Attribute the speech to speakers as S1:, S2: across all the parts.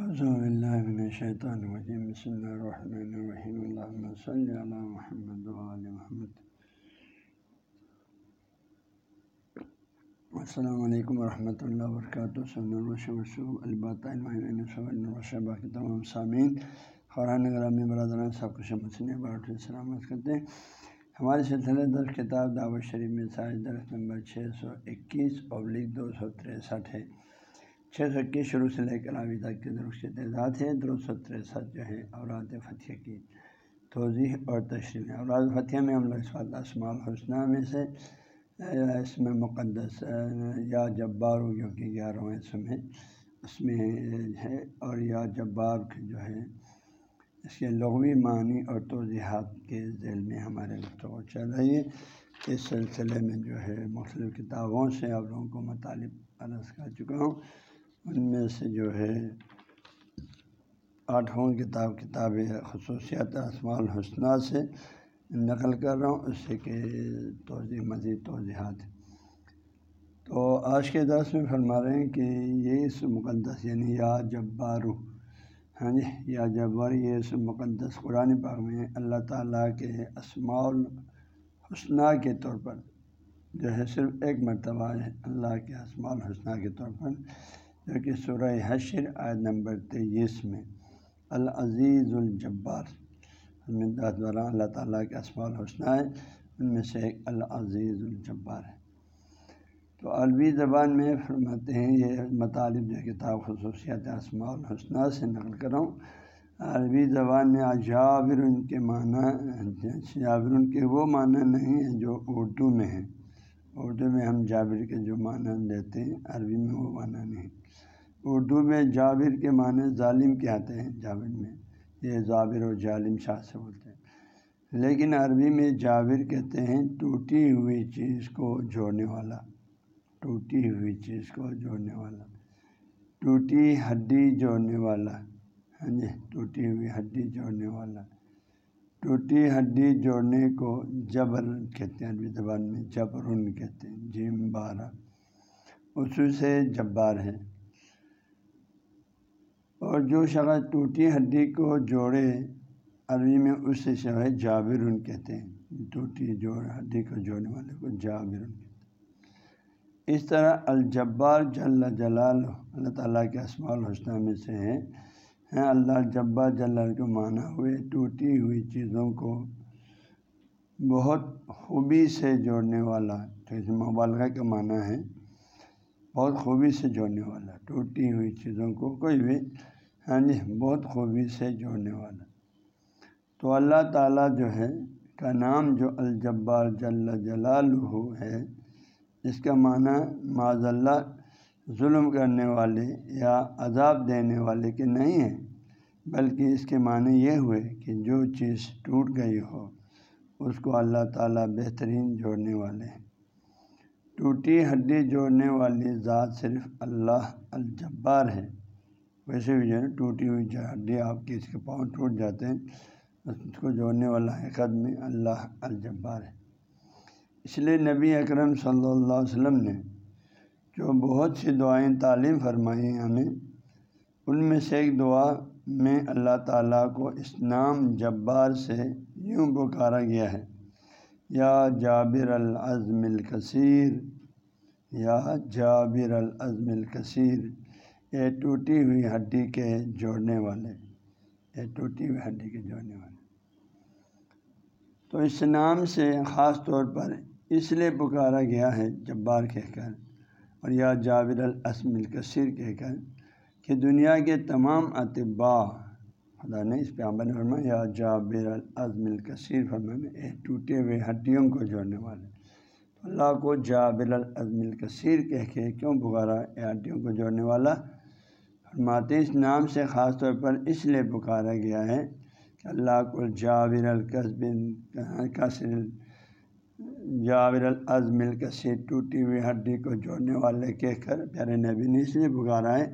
S1: شیطان بسم اللہ الرحمن الرحیم اللہ صلی اللہ محمد محمد. السلام علیکم ورحمۃ اللہ وبرکاتہ باقی تمام. سامعین قرآن گرامی برادران، سب کچھ مسلم سلامت کرتے ہیں. ہمارے سلسلے در کتاب دعوت شریف میں سائز درخت نمبر چھ سو اکیس پبلک دو سو تریسٹھ ہے. چھ سو اکیس شروع سے لے کر ابھی تک کے درست تعداد ہے۔ دو سو تریسٹھ جو ہے، اوراد فتح کی توضیح اور تشریح اوراد فتح میں ہم لوگ اس وقت اسماع الحسنہ میں سے، اس میں مقدس، یا جبار جو کہ گیارہویں اس میں اس میں ہے۔ اور یا جبار جو ہے، اس کے لغوی معنی اور توضیحات کے ذیل میں ہمارے گفتگو چل رہی ہے۔ اس سلسلے میں جو ہے، مختلف کتابوں سے آپ لوگوں کو مطالب عرض کر چکا ہوں۔ ان میں سے جو ہے آٹھواں کتاب کتاب خصوصیات اسماع الحسنہ سے نقل کر رہا ہوں، اس سے کہ توضیع مزید توضیحات تو آج کے درس میں فرما رہے ہیں کہ یہ اس مقدس یعنی یا جبارو ہاں جی یا جبار یہ اس مقدس قرآن پاک میں اللہ تعالیٰ کے اسماع الحسنہ کے طور پر جو ہے صرف ایک مرتبہ ہے۔ اللہ کے اسماع الحسنہ کے طور پر جو کہ سورہ حشر عائد نمبر تیئیس میں العزیز الجبار بارہ اللہ تعالیٰ کے اسماع الحسنہ ہے ان میں سے ایک العزیز الجبار ہے۔ تو عربی زبان میں فرماتے ہیں، یہ مطالب جو کتاب خصوصیات اسماع الحسنہ سے نقل کر رہا ہوں۔ عربی زبان میں جابر ان کے معنی، جابر ان کے وہ معنی نہیں ہیں جو اردو میں ہیں۔ اردو میں ہم جابر کے جو معنی لیتے ہیں عربی میں وہ معنی نہیں۔ اردو میں جابر کے معنی ظالم کے آتے ہیں۔ جابر میں یہ جابر اور ظالم شاہ سے بولتے ہیں۔ لیکن عربی میں جابر کہتے ہیں ٹوٹی ہوئی چیز کو جوڑنے والا۔ ٹوٹی ہوئی چیز کو جوڑنے والا۔ ٹوٹی ہڈی جوڑنے والا۔ ہاں جی ٹوٹی ہوئی ہڈی جوڑنے والا۔ ٹوٹی ہڈی جوڑنے کو جبر کہتے ہیں، عربی زبان میں جبرن کہتے ہیں۔ جیم بارہ۔ اس سے جبار ہے۔ اور جو شخص ٹوٹی ہڈی کو جوڑے، عربی میں اس سے جو ہے جابر کہتے ہیں۔ ٹوٹی جوڑ، ہڈی کو جوڑنے والے کو جابر کہتے ہیں۔ اس طرح الجبار جل جلال، اللہ تعالیٰ کے اسماع الحسنہ میں سے ہیں۔ ہیں، اللہ جبا جلال کو مانا ہوئے ٹوٹی ہوئی چیزوں کو بہت خوبی سے جوڑنے والا، تو اس مبالغہ کا معنی ہے بہت خوبی سے جوڑنے والا، ٹوٹی ہوئی چیزوں کو، کوئی بھی ہاں جی بہت خوبی سے جوڑنے والا۔ تو اللہ تعالیٰ جو ہے، کا نام جو الجبار جل جلال ہے، اس کا معنی معذ اللہ ظلم کرنے والے یا عذاب دینے والے کے نہیں ہیں، بلکہ اس کے معنی یہ ہوئے کہ جو چیز ٹوٹ گئی ہو، اس کو اللہ تعالیٰ بہترین جوڑنے والے ہیں۔ ٹوٹی ہڈی جوڑنے والی ذات صرف اللہ الجبار ہے۔ ویسے بھی جو ہے ٹوٹی ہوئی ہڈی آپ کی اس کے پاؤں ٹوٹ جاتے ہیں۔ اس کو جوڑنے والا حقت میں اللہ الجبار ہے۔ اس لیے نبی اکرم صلی اللہ علیہ وسلم نے جو بہت سی دعائیں تعلیم فرمائی ہیں ہمیں، ان میں سے ایک دعا میں اللہ تعالیٰ کو اس نام جبار سے یوں پکارا گیا ہے، یا جابر العظم الکثیر، یا جابر العظم الکثیر۔ یہ ٹوٹی ہوئی ہڈی کے جوڑنے والے یہ ٹوٹی ہوئی ہڈی کے جوڑنے والے۔ تو اس نام سے خاص طور پر اس لیے پکارا گیا ہے جبار کہہ کر اور یا جابر الاسم الکثیر کہہ کر کہ دنیا کے تمام اطباء، خدا نے اس پہ عمل فرما یا جابر العظم الکثیر فرما یہ ٹوٹے ہوئے ہڈیوں کو جوڑنے والے۔ اللہ کو جابر العظم الکثیر کہہ کے کیوں پکارا؟ یہ ہڈیوں کو جوڑنے والا فرماتے اس نام سے خاص طور پر اس لیے پکارا گیا ہے کہ اللہ کو جاور القصب کثر جاور العظم الکثیر ٹوٹی ہوئی ہڈی کو جوڑنے والے کہہ کر پیارے نبی نے اس لیے پکارا ہے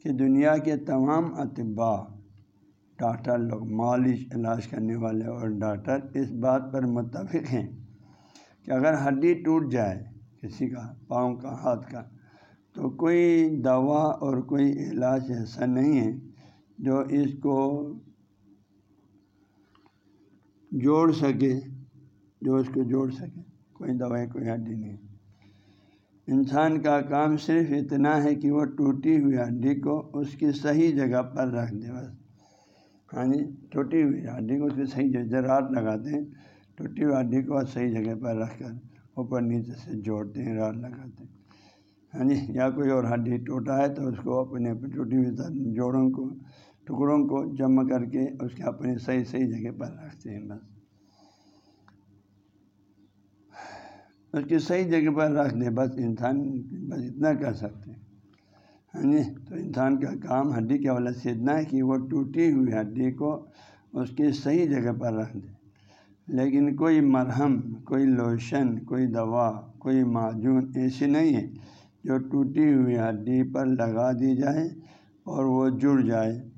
S1: کہ دنیا کے تمام اطباء، ڈاکٹر لوگ مالش علاج کرنے والے اور ڈاکٹر اس بات پر متفق ہیں کہ اگر ہڈی ٹوٹ جائے کسی کا، پاؤں کا، ہاتھ کا تو کوئی دوا اور کوئی علاج ایسا نہیں ہے جو اس کو جوڑ سکے، جو اس کو جوڑ سکے۔ کوئی دوائی کوئی ہڈی نہیں۔ انسان کا کام صرف اتنا ہے کہ وہ ٹوٹی ہوئی ہڈی کو اس کی صحیح جگہ پر رکھ دے، بس۔ ہاں جی ٹوٹی ہوئی ہڈی کو اس کی صحیح جگہ رات لگاتے ہیں، ٹوٹی ہوئی ہڈی کو صحیح جگہ پر رکھ کر اوپر نیچے سے جوڑتے ہیں، رات لگاتے ہیں۔ ہاں جی یا کوئی اور ہڈی ٹوٹا ہے تو اس کو اپنے ٹوٹی ہوئی جوڑوں کو، ٹکڑوں کو جمع کر کے اس کے اپنی صحیح صحیح جگہ پر رکھتے ہیں بس۔ اس کی صحیح جگہ پر رکھ دیں، بس انسان بس اتنا کر سکتے ہیں۔ ہاں جی تو انسان کا کام ہڈی کے حوالے سے اتنا ہے کہ وہ ٹوٹی ہوئی ہڈی کو اس کی صحیح جگہ پر رکھ دے۔ لیکن کوئی مرہم، کوئی لوشن، کوئی دوا، کوئی معجون ایسی نہیں ہے جو ٹوٹی ہوئی ہڈی پر لگا دی جائے اور وہ جڑ جائے۔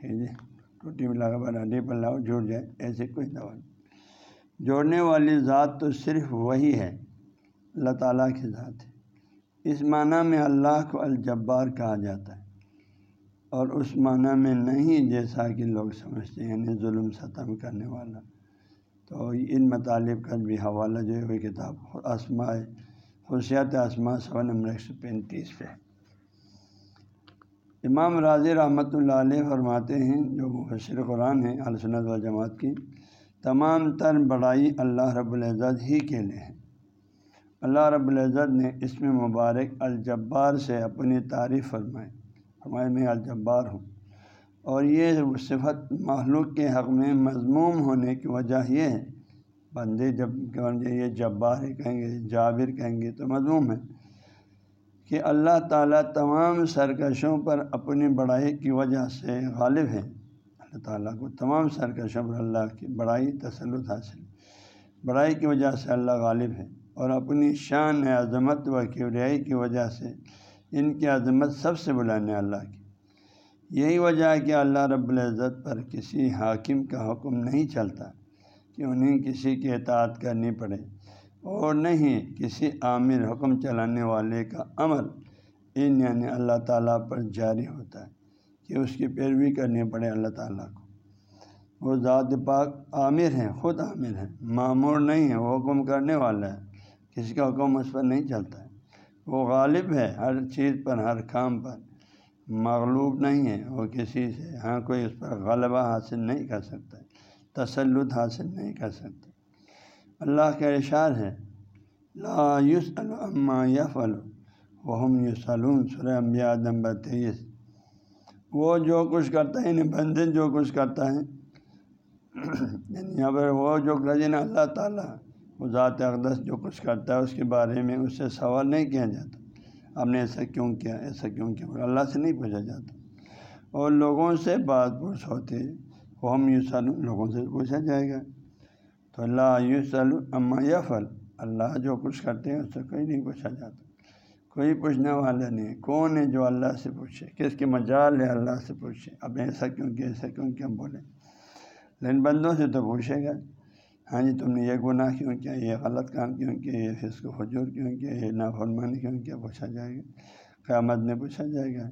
S1: ٹھیک ہے؟ ٹوٹی ہوئی لگا پر ہڈی پر لگا، جڑ جائے، ایسے کوئی دوا نہیں۔ جوڑنے والی ذات تو صرف وہی ہے، اللہ تعالیٰ کی ذات ہے۔ اس معنی میں اللہ کو الجبار کہا جاتا ہے۔ اور اس معنی میں نہیں جیسا کہ لوگ سمجھتے ہیں یعنی ظلم، ستم کرنے والا۔ تو ان مطالب کا بھی حوالہ جو ہے، وہ کتاب آسماء خصیات آسما سوا نمبر ایک سو پینتیس پہ۔ امام راضی رحمۃ اللہ علیہ فرماتے ہیں، جو مفسر قرآن ہیں السنت و جماعت کی، تمام تر بڑائی اللہ رب العزت ہی کے لیے ہے۔ اللہ رب العزت نے اس میں مبارک الجبار سے اپنی تعریف فرمائی۔ فرمائے میں الجبار ہوں۔ اور یہ صفت معلوق کے حق میں مضموم ہونے کی وجہ یہ ہے بندے جب یہ جبار کہیں گے جابر، کہیں گے تو مضموم ہے کہ اللہ تعالیٰ تمام سرکشوں پر اپنی بڑائی کی وجہ سے غالب ہے اللہ تعالیٰ کو تمام سرکشوں پر اللہ کی بڑائی، تسلط حاصل۔ بڑائی کی وجہ سے اللہ غالب ہے اور اپنی شان عظمت و کیوریائی کی وجہ سے ان کی عظمت سب سے بلانے اللہ کی۔ یہی وجہ ہے کہ اللہ رب العزت پر کسی حاکم کا حکم نہیں چلتا۔ کہ انہیں کسی کی اطاعت کرنی پڑے؟ اور نہیں کسی عامر حکم چلانے والے کا عمل ان یعنی اللہ تعالیٰ پر جاری ہوتا ہے کہ اس کی پیروی کرنی پڑے اللہ تعالیٰ کو۔ وہ ذات پاک عامر ہیں، خود عامر ہیں، معمور نہیں ہے وہ حکم کرنے والا ہے، کسی کا حکم اس پر نہیں چلتا ہے۔ وہ غالب ہے ہر چیز پر، ہر کام پر، مغلوب نہیں ہے، وہ کسی سے ہاں کوئی اس پر غلبہ حاصل نہیں کر سکتا تسلط حاصل نہیں کر سکتا اللہ کا اشار ہے، لا یوس الما یف الحم یوسلون سر امبیا نمبر تیئیس۔ وہ جو کچھ کرتا ہے یعنی بندے جو کچھ کرتا ہے یعنی یہاں پر وہ جو نا اللہ تعالیٰ، وہ ذات اقدس جو کچھ کرتا ہے، اس کے بارے میں اس سے سوال نہیں کیا جاتا۔ آپ نے ایسا کیوں کیا، ایسا کیوں کیا؟ اللہ سے نہیں پوچھا جاتا۔ اور لوگوں سے بات پوچھ ہوتے وہ ہم یوں لوگوں سے پوچھا جائے گا۔ تو اللہ یوں سال اما یا فل اللہ جو کچھ کرتے ہیں اس سے کوئی نہیں پوچھا جاتا۔ کوئی پوچھنے والا نہیں، کون ہے جو اللہ سے پوچھے؟ کس کے مجال ہے اللہ سے پوچھے؟ اب ایسا کیوں کیا ایسا کیوں کیا بولے لیکن بندوں سے تو پوچھے گا۔ ہاں جی تم نے یہ گناہ کیوں کیا؟ یہ غلط کام کیوں کیا؟ یہ حص کو حجور کیوں کیا؟ یہ نافرمانی کیوں کیا؟ پوچھا جائے گا۔ قیامت میں پوچھا جائے گا۔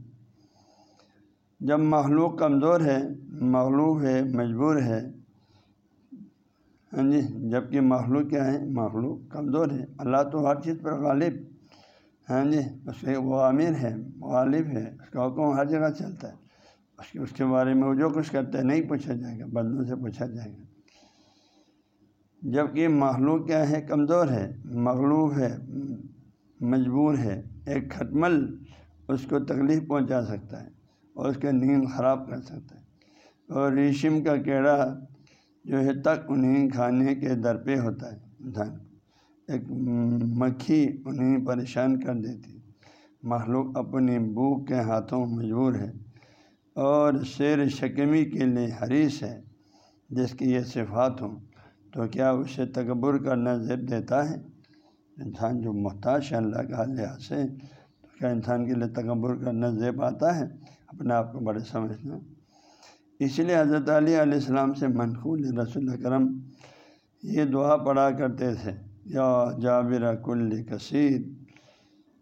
S1: جب مخلوق کمزور ہے، مغلوب ہے، مجبور ہے۔ ہاں جی جبکہ مخلوق کیا ہے؟ مخلوق کمزور ہے۔ اللہ تو ہر چیز پر غالب۔ ہاں جی اس کے وہ امیر ہے، غالب ہے۔ اس کا حکم ہر جگہ چلتا ہے۔ اس کے اس کے بارے میں وہ جو کچھ کرتا ہے، نہیں پوچھا جائے گا، بندوں سے پوچھا جائے گا۔ جبکہ مخلوق کیا ہے؟ کمزور ہے، مغلوب ہے، مجبور ہے۔ ایک کھٹمل اس کو تکلیف پہنچا سکتا ہے۔ اور اس کے نیند خراب کر سکتا ہے۔ اور ریشم کا کیڑا جو ہے تک انہیں کھانے کے در پہ ہوتا ہے۔ انسان ایک مکھی انہیں پریشان کر دیتی مخلوق اپنی بھوک کے ہاتھوں مجبور ہے اور شیر شکمی کے لیے حریث ہے، جس کی یہ صفات ہوں۔ تو کیا اسے تکبر کرنا زیب دیتا ہے؟ انسان جو محتاج ہے، اللہ کا لحاظ سے تو کیا انسان کے لیے تکبر کرنا زیب آتا ہے؟ اپنے آپ کو بڑے سمجھنا اسی لیے حضرت علیہ علیہ السلام سے منقول رسول کرم یہ دعا پڑھا کرتے تھے، یا جابر کل کثیر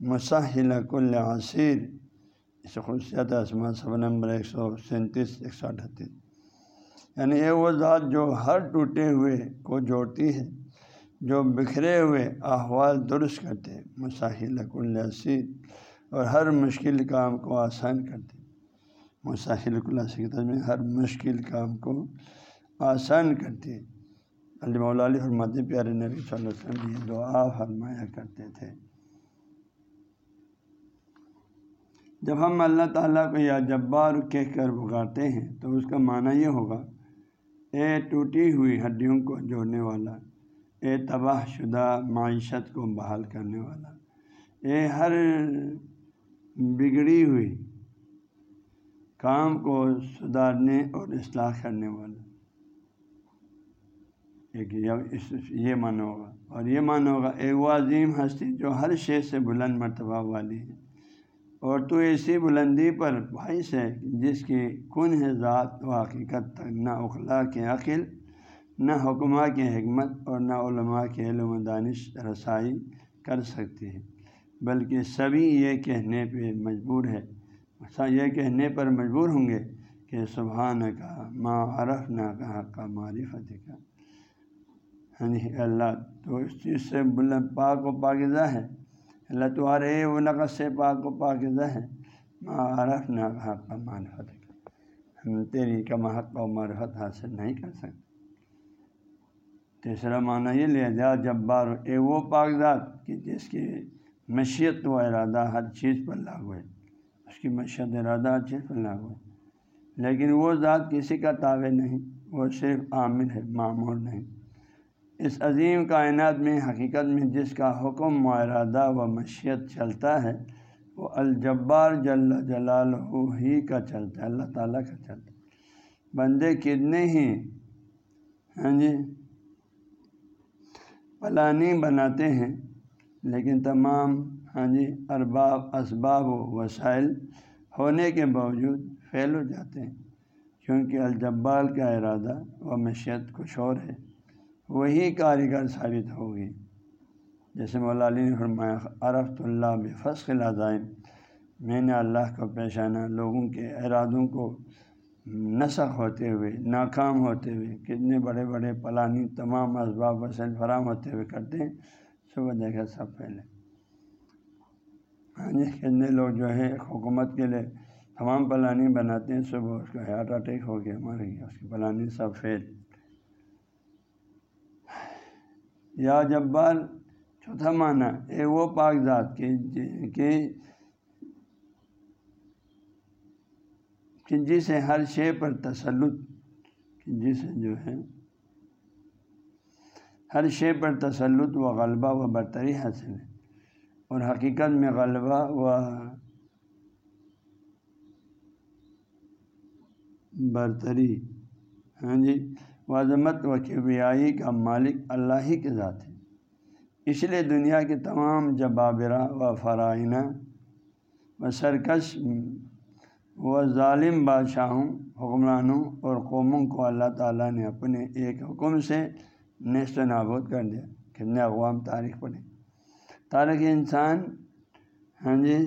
S1: مساحل کل عصیر۔ اس خصوصیت اسما سب نمبر ایک سو سینتیس، ایک سو اٹھتیس۔ یعنی یہ وہ ذات جو ہر ٹوٹے ہوئے کو جوڑتی ہے، جو بکھرے ہوئے احوال درست کرتے مساحل السید اور ہر مشکل کام کو آسان کرتے مساحل میں ہر مشکل کام کو آسان کرتے۔ علی علی حرمت پیارے نبی صلی اللہ علیہ وسلم یہ دعا فرمایا کرتے تھے۔ جب ہم اللہ تعالیٰ کو یا جبار کہہ کر پکارتے ہیں تو اس کا معنی یہ ہوگا، اے ٹوٹی ہوئی ہڈیوں کو جوڑنے والا، اے تباہ شدہ معیشت کو بحال کرنے والا، اے ہر بگڑی ہوئی کام کو سدھارنے اور اصلاح کرنے والا ایک یہ معنی ہوگا۔ اور یہ معنی ہوگا، ایک وہ عظیم ہستی جو ہر شے سے بلند مرتبہ والی ہے۔ اور تو ایسی بلندی پر بھائیس ہے جس کی کن ہے ذات و حقیقت تک، نہ اخلاق کے عقل، نہ حکمہ کی حکمت اور نہ علماء کے علم و دانش رسائی کر سکتی ہے۔ بلکہ سبھی یہ کہنے پہ مجبور ہے۔ یہ کہنے پر مجبور ہوں گے کہ سبحان کا ما عرف نہ کہا کا معرفت کا یعنی اللہ تو اس چیز سے بلند پاک و پاکزہ ہے۔ اللہ تمہارے وہ نقص سے پاک و پاکزہ ہے۔ معرف نہ حق کا معرفت ہم تیری کا محق و معرفت حاصل نہیں کر سکتے۔ تیسرا معنی یہ لیا جا، جب بار، اے وہ کاغذات کہ جس کی مشیت و ارادہ ہر چیز پر لاگو ہے۔ اس کی مشیت ارادہ ہر چیز پر لاگو ہے۔ لیکن وہ ذات کسی کا تابع نہیں، وہ صرف عامر ہے، معمور نہیں۔ اس عظیم کائنات میں، حقیقت میں جس کا حکم و ارادہ و مشیت چلتا ہے، وہ الجبار جل جلال ہی کا چلتا ہے، اللہ تعالیٰ کا چلتا ہے۔ بندے کتنے ہی ہاں جی پلانی بناتے ہیں، لیکن تمام ہاں جی ارباب، اسباب و وسائل ہونے کے باوجود فیل ہو جاتے ہیں، کیونکہ الجبال کا ارادہ و مشیت کچھ اور ہے۔ وہی کاریگر ثابت ہوگی جیسے مولا علی نے فرمایا، عرفت اللہ بفصل عزائم میں نے اللہ کا پیشانہ لوگوں کے ارادوں کو نسخ ہوتے ہوئے، ناکام ہوتے ہوئے، کتنے بڑے بڑے پلانی تمام اسباب وسائل فراہم ہوتے ہوئے کرتے ہیں۔ صبح دیکھا سب پہلے ہاں جی کتنے لوگ جو ہے حکومت کے لیے تمام پلانی بناتے ہیں، صبح اس کا ہارٹ اٹیک ہو گیا، مر گیا، اس کی پلانی سب فیل۔ یا جبار چوتھا معنی، اے وہ کاغذات کہ جسے ہر شے پر تسلط جسے جو ہے، ہر شے پر تسلط و غلبہ و برتری حاصل ہے۔ اور حقیقت میں غلبہ و برتری۔ ہاں جی عظمت و کبریائی کا مالک اللہ ہی کے ذات ہے۔ اس لیے دنیا کے تمام جبابرہ و فرائنہ و سرکش و ظالم بادشاہوں، حکمرانوں اور قوموں کو اللہ تعالیٰ نے اپنے ایک حکم سے نیست و نابود کر دیا۔ کتنے اقوام تاریخ پڑھے تاریخ انسان ہاں جی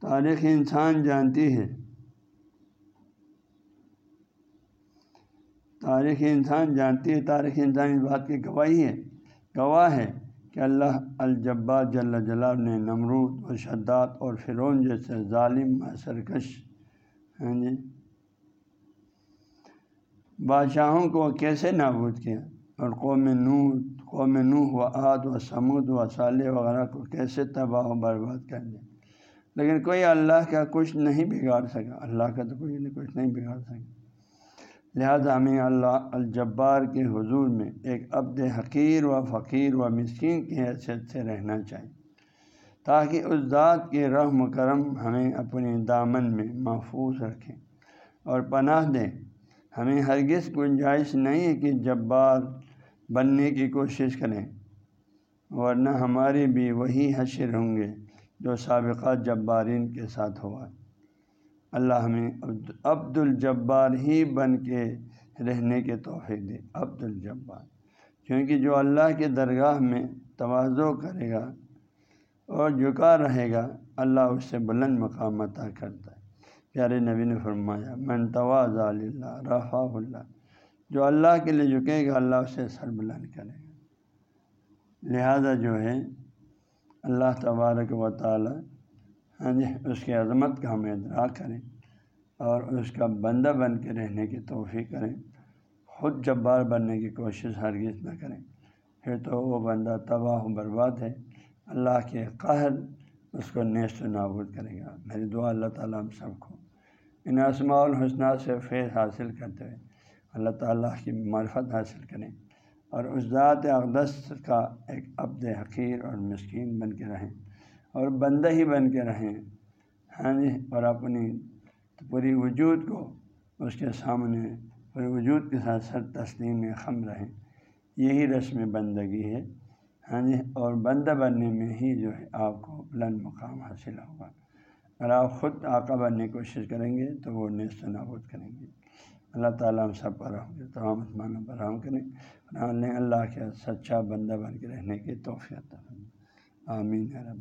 S1: تاریخ انسان جانتی ہے۔ تاریخ انسان جانتی ہے تاریخ انسان اس بات کی گواہی ہے، گواہ ہے کہ اللہ الجبا جل جلال نے نمرود و شداد اور فرعون جیسے ظالم، سرکش ہاں جی بادشاہوں کو کیسے نابود کیا اور قوم نوح قوم نوح و عاد و سمود و صالح وغیرہ کو کیسے تباہ و برباد کر دیا؟ لیکن کوئی اللہ کا کچھ نہیں بگاڑ سکا۔ اللہ کا تو کوئی کچھ نہیں بگاڑ سکا۔ لہذا ہمیں اللہ الجبار کے حضور میں ایک عبد حقیر و فقیر و مسکین کی حیثیت سے رہنا چاہیے۔ تاکہ اس ذات کے رحم و کرم ہمیں اپنے دامن میں محفوظ رکھیں اور پناہ دیں۔ ہمیں ہرگز گنجائش نہیں ہے کہ جبار بننے کی کوشش کریں، ورنہ ہمارے بھی وہی حشر ہوں گے جو سابقہ جبارین کے ساتھ ہوا۔ اللہ ہمیں عبد الجبار ہی بن کے رہنے کے توفیق دے۔ عبد الجبار کیونکہ جو اللہ کے درگاہ میں توازو کرے گا اور جھکا رہے گا، اللہ اس سے بلند مقام عطا کرتا ہے۔ پیارے نبی نے فرمایا، من تواز اللہ رفا اللہ. جو اللہ کے لیے جھکے گا، اللہ اسے سر بلند کرے گا۔ لہذا جو ہے، اللہ تبارک و تعالی ہاں جی اس کی عظمت کا ہمیں ادراک کریں اور اس کا بندہ بن کے رہنے کی توفیق کریں خود جبار بننے کی کوشش ہرگز نہ کریں پھر تو وہ بندہ تباہ و برباد ہے۔ اللہ کے قہر اس کو نیست و نابود کرے گا۔ میری دعا اللہ تعالیٰ ہم سب کو ان اسماع الحسنہ سے فیض حاصل کرتے ہوئے اللہ تعالیٰ کی معرفت حاصل کریں اور اس ذات اقدس کا ایک عبد حقیر اور مسکین بن کے رہیں اور بندہ ہی بن کے رہیں۔ ہاں جی اور اپنی پوری وجود کو اس کے سامنے، پوری وجود کے ساتھ سر تسلیم میں خم رہیں۔ یہی رسم بندگی ہے۔ ہاں جی اور بندہ بننے میں ہی جو ہے آپ کو بلند مقام حاصل ہوگا۔ اگر آپ خود آقا بننے کی کوشش کریں گے تو وہ نیست و نابود کریں گے۔ اللہ تعالیٰ ہم سب پر رہوں گے تمام عثمانوں پر رحم کریں اللہ کے سچا بندہ بن کے رہنے کی توفیع آمین رب۔